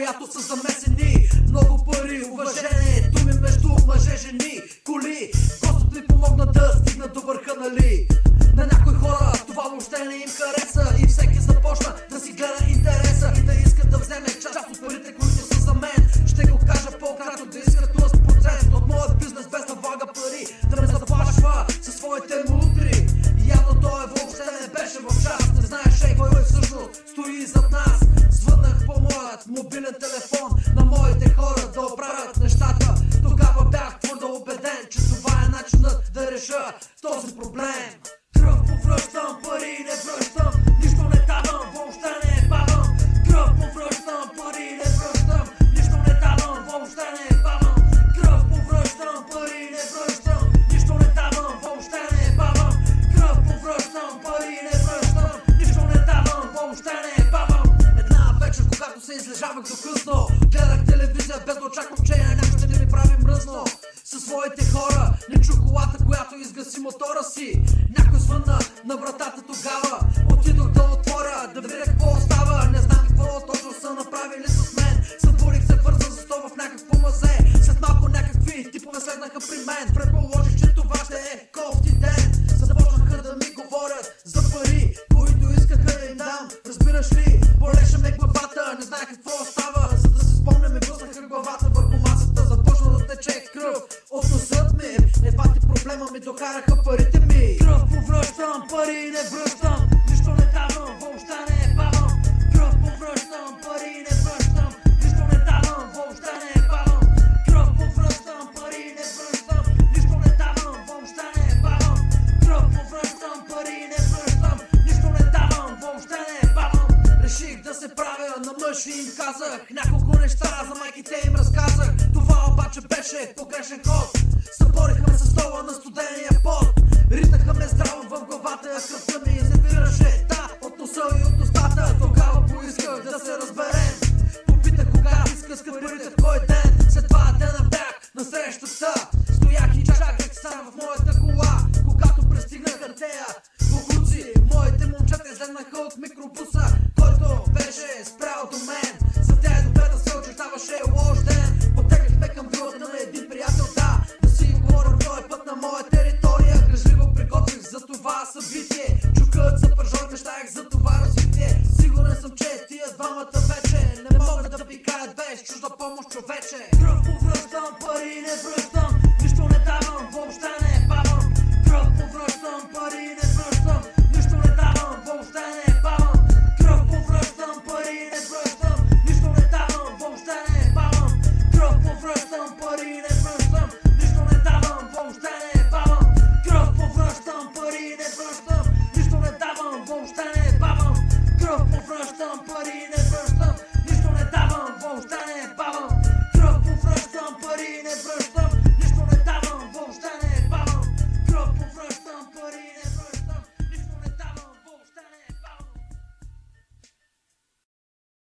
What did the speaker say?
way I put some mess реша този проблем. Кръв повръщам, пари не връщам, нищо не давам, въобще не е бавам. Кръв повръщам, пари не връщам, нищо не давам, въобще не е бавам. Кръв повръщам, пари не връщам, нищо не давам, въобще не е бавам. Кръв повръщам, пари не връщам, нищо не давам, въобще не бавам. Една вечер, когато се излежавах до късно, хора. Не чу колата, която изгаси мотора си. Някой звънна на вратата тогава. Отидох да отворя, да видя какво остава. Не знам какво точно са направили с мен. Сътворих се, вързан защо в някакво мазе? След малко някакви типове седнаха при мен. Предположих докараха парите ми. Кръв повръщам, пари не връщам. Нищо не давам, въобще не бавам. Кръв повръщам, пари не връщам. Нищо не давам, въобще не бавам. Кръв повръщам, пари не връщам. Нищо не давам, въобще не бавам. Кръв повръщам, пари не връщам. Нищо не давам, въобще не бавам. Реших да се правя на мъж и им казах Няколко неща за майките им разказах. Това обаче беше погрешен ход Да, от носа и от устата Тогава поисках да се разберем. Попитах кога иска с парите в кой ден. След два дена бях на срещата. Стоях и чаках сам в моята кола. Когато пристигнаха тея Богуци, моите момчета излезнаха от микробуса Който беше спрял до мен чужда помощ човече. Кръв повръщам, пари не връщам. Нищо не давам, въобще не е бавам. Кръв повръщам, пари не връщам. Нищо не давам, въобще не е бавам. Кръв повръщам, пари не връщам. Нищо не давам, въобще не е бавам. Кръв повръщам, пари не връщам. Нищо не давам, въобще не бавам. Кръв повръщам, пари не връщам.